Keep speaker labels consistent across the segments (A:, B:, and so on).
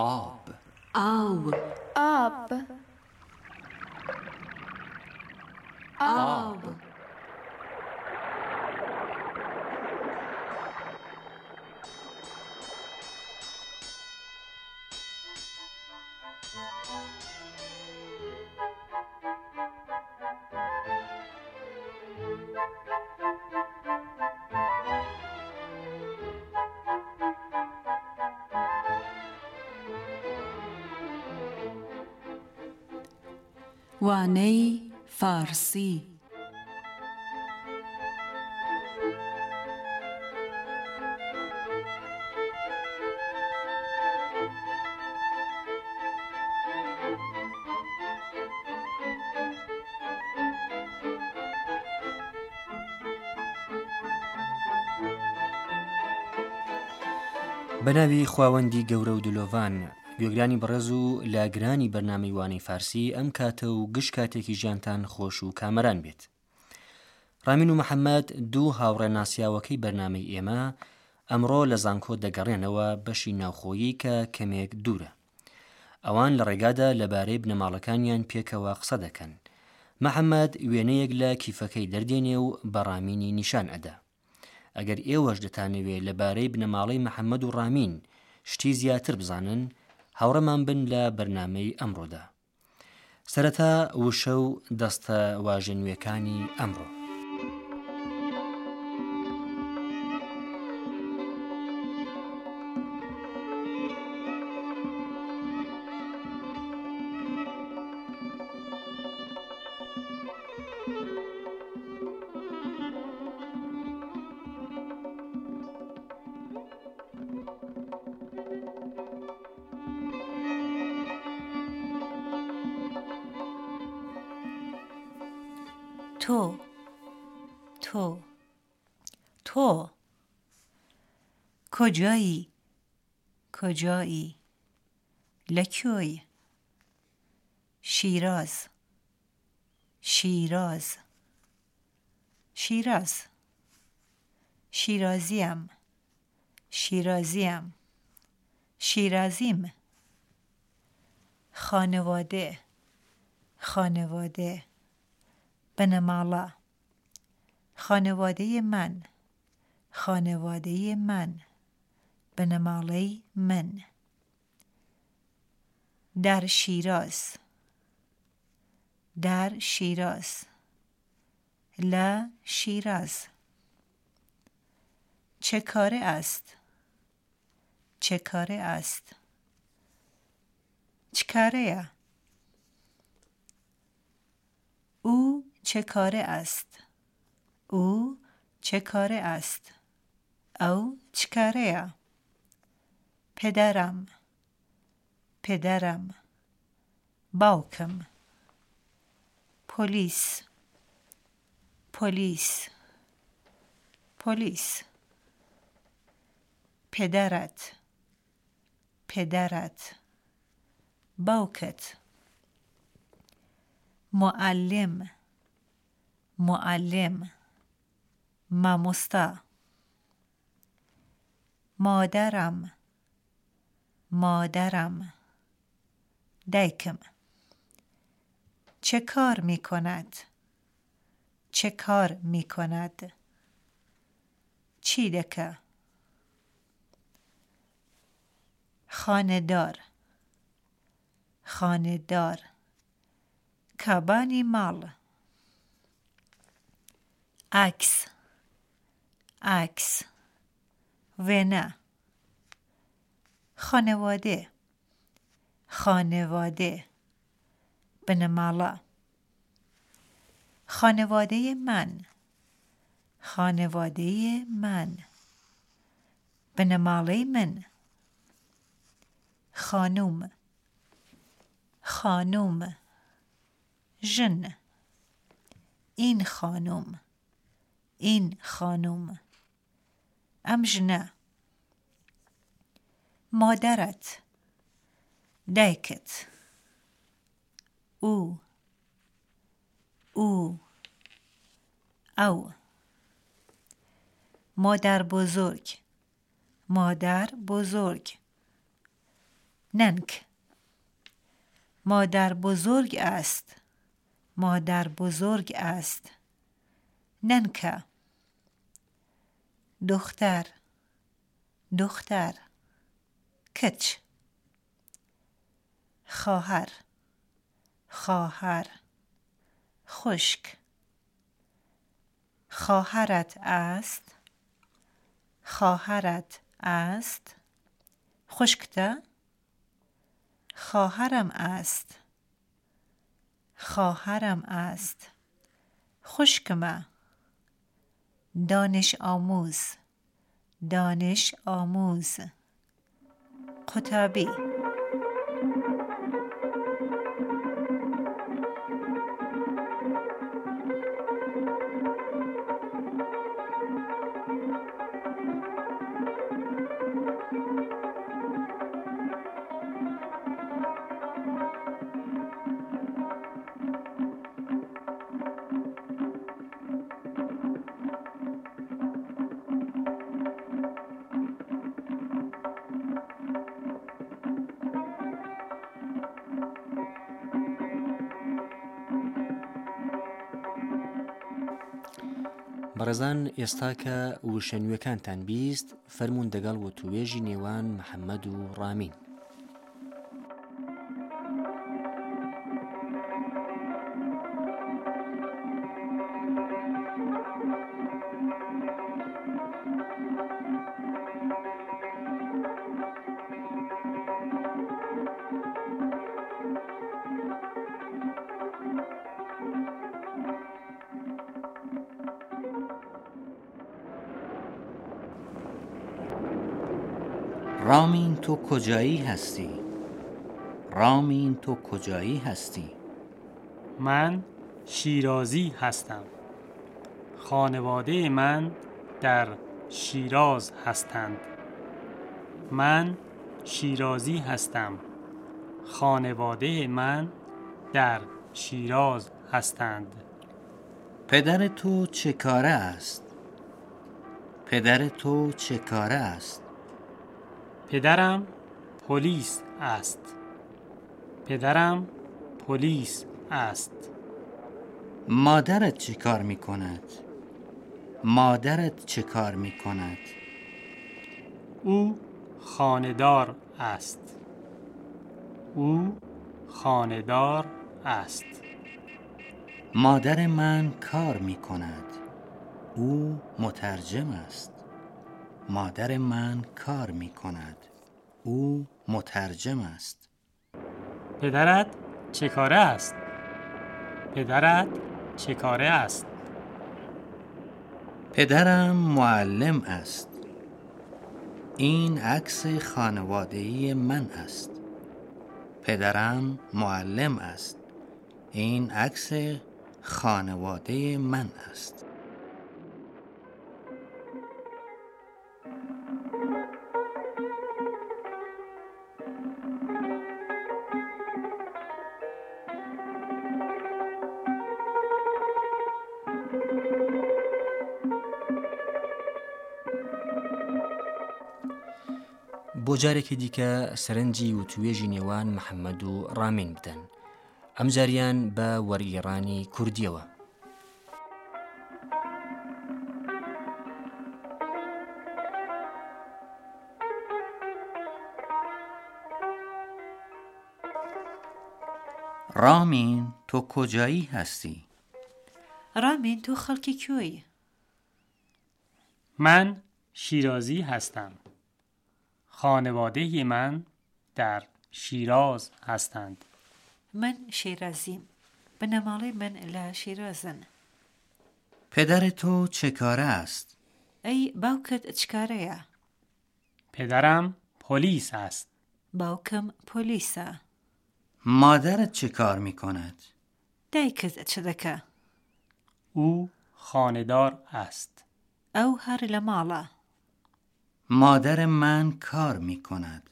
A: Ob.
B: Ob.
C: Ob.
B: Ob. Ob. وانەی فارسی.
A: بەناوی خواوەندی گەورە و دلۆڤان گوێگرانی بەڕێز و لاگرانی بەرنامەی وانەی فارسی ئەم کاتە و گشت کاتێکی ژیانتان خۆش و کامەران بێت. ڕامین و محەممەد دوو هاوڕێ ناسیاوەکەی بەرنمەی ئێمە ئەمڕۆ لە زانکۆ دەگەڕێنەوە بەشی ناوخۆیی کە کەمێک دوورە. ئەوان لە ڕێگادا لەبارەی بنەماڵەکانیان پێکەوە قسە دەکەن. محەممەد وێنەیەک لە کیفەکەی دەردێنێ و بەڕامینی نیشان ئەدا. ئەگەر ئێوەش دەتانەوێت لەبارەی بنەماڵەی محەممەد و ڕامین شتی زیاتر بزانن هاوڕەمان بن لە بەرنمەی ئەمڕۆدا. سەرەتا وشە و دەستە واژنوێکانی ئەمڕۆ.
B: تو تو تو کجایی کجایی لکوی شیراز شیراز شیراز شیرازیم شیرازیم شیرازیم خانواده خانواده بنمالا خانواده من. خانواده من. بنمالی من. در شیراز. در شیراز. لا شیراز. چه کاره است؟ چه کاره است؟ چکاره او چه کاره است؟ او چه کاره است؟ او چکاره پدرم. پدرم. باوکم پلیس. پلیس. پلیس. پدرت. پدرت. باوکت معلم. معلم ماموستا. مادرم مادرم. دیکم چه کار می کند چه کار می کند چی دکه؟ خاندار. خاندار. کبانی مال. عکس. عکس. ونه. خانواده. خانواده. بنمالا. خانواده من. خانواده من. بنماله من. خانوم. خانوم. ژن. این خانوم. این خانم. امجنه مادرت. دیکت او. او. او. مادر بزرگ. مادر بزرگ. ننک. مادر بزرگ است. مادر بزرگ است. ننکه. دختر دختر کچ خواهر خواهر خشک خواهرت است خواهرت است خشکته خواهرم است خواهرم است خشکمه دانش آموز. دانش آموز. قطابی
A: بەڕێزان ئێستا کە وشەنوەکانتان بیست فەرمونون دەگەڵ و توێژی نێوان محەممەد و ڕامین.
C: رامین تو کجایی هستی؟ رامین تو کجایی هستی؟
D: من شیرازی هستم خانواده من در شیراز هستند من شیرازی هستم خانواده من در شیراز هستند
C: پدر تو چه کاره است؟ پدر تو چه کاره است؟
D: پدرم پلیس است. پدرم پلیس است.
C: مادرت چه کار می کند؟ مادرت چه کار می کند؟
D: او خاندار است. او خاندار است.
C: مادر من کار می کند او مترجم است. مادر من کار می کند او مترجم است.
D: پدرت چه کاره است؟ پدرت چه کاره است؟
C: پدرم معلم است. این عکس خانوادهی من است. پدرم معلم است. این عکس خانواده من است.
A: جارێکی دیکە سەرنجی و توێژی نێوان محەممەد و ڕامین بدەن ئەم جاریان بە وەرگێڕانی کوردیەوە.
C: رامین تو کجایی هستی؟
B: رامین تو خەڵکی کوێی
D: من شیرازی هستم. خانواده من در شیراز هستند.
B: من شیرازیم. بنەماڵی من لە شیرازن.
C: پدر تو چه کاره است؟
B: ئەی باوکت چکارەیە
D: پدرم پلیس است.
B: باوکم پۆلیسە
C: مادرت چه کار می کند؟
B: دایکت چ دەکە
D: او خاندار است.
B: ئەو هەر لە ماڵە
C: مادر من کار می کند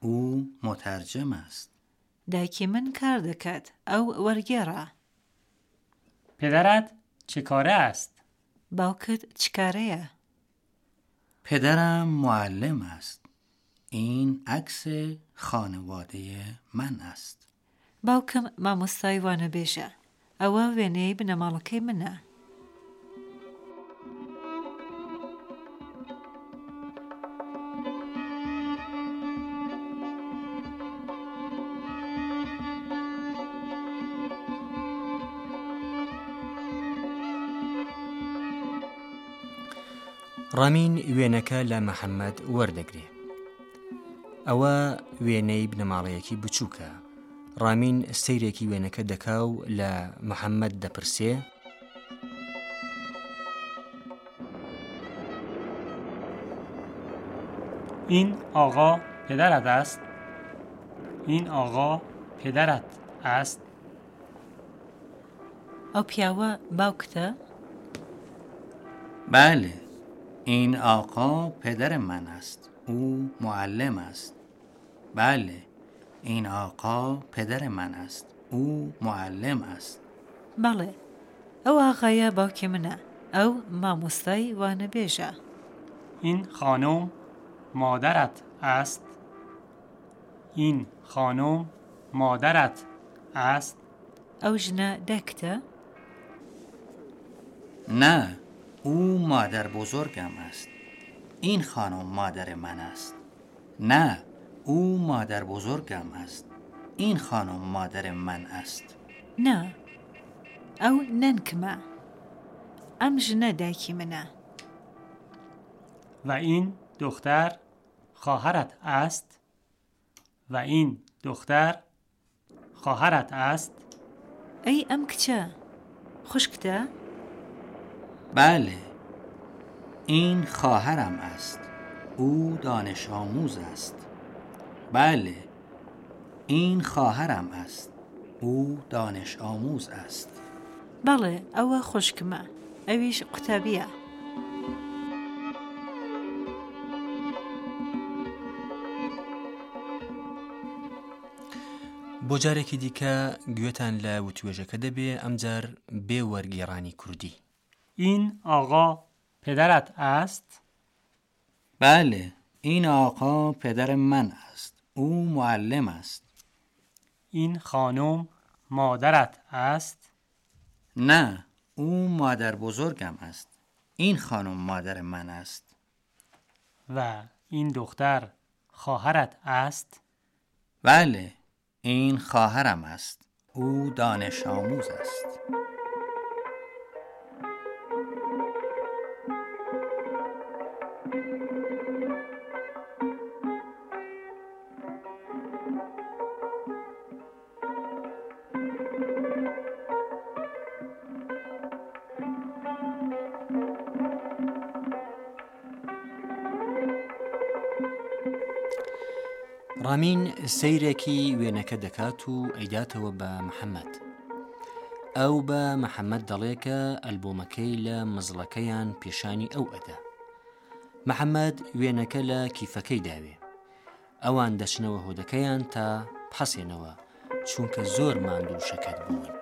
C: او مترجم است.
B: دایکی من کار دەکات ئەو وەرگێڕە
D: پدرت چه کاره است؟
B: باوکت چکارەیە
C: پدرم معلم است. این عکس خانواده من است.
B: باوکم مامۆستای وانە بێژە. ئەوە وێنەی بنەماڵەکەی منە.
A: ڕامین وێنەکە لە مەحەممەد وەردەگرێ. ئەوە وێنەی بنەماڵەیەکی بچووکە. ڕامین سەیرێکی وێنەکە دەکا و لە محەممەد دەپرسێ.
D: این آقا پدرت است؟ این آقا پدرت است؟
B: ئەو پیاوە باوکتە
C: بله. این آقا پدر من است. او معلم است. بله این آقا پدر من است. او معلم است.
B: بەڵێ ئەو ئاغایە باوکی منە ئەو مامۆستای وانە بێژە
D: این خانم مادرت است؟ این خانم مادرت است؟
B: ئەو ژنە دەکتە
C: نه او مادر بزرگم است. این خانم مادر من است. نه او مادر بزرگم است. این خانم مادر من است.
B: نا ئەو نەنکمە ئەم ژنە دایکی منە
D: و این دختر خواهرت است؟ و این دختر خواهرت است؟
B: ئەم کچە خوشکتە
C: بله. این خواهرم است. او دانش آموز است. بله. این خواهرم است. او دانش آموز است.
B: بەڵێ ئەوە خوشکمە ئەویش قوتابیە
A: بۆ جارێکی دیکە گوێتان لە وتوێژەکە دەبێ ئەمجار بێ وەرگێڕانی کوردی.
D: این آقا پدرت است؟
C: بله این آقا پدر من است. او معلم است.
D: این خانم مادرت است؟
C: نه او مادر بزرگم است. این خانم مادر من است.
D: و این دختر خواهرت است؟
C: بله این خواهرم است. او دانش آموز است.
A: ڕامین سەیرێکی وێنەکە دەکات و ئەیداتەوە بە محەممەد. ئەو بە محەممەد دەڵێکە ئەلبۆمەکەی لە مزڵەکەیان پیشانی ئەو ئەدا. محەممەد وێنەکە لە کیفەکەی داوێ. ئەوان دەچنەوە هۆدەکەیان تا پەسێنەوە چونکە زۆر ماند و شەکەت بوون.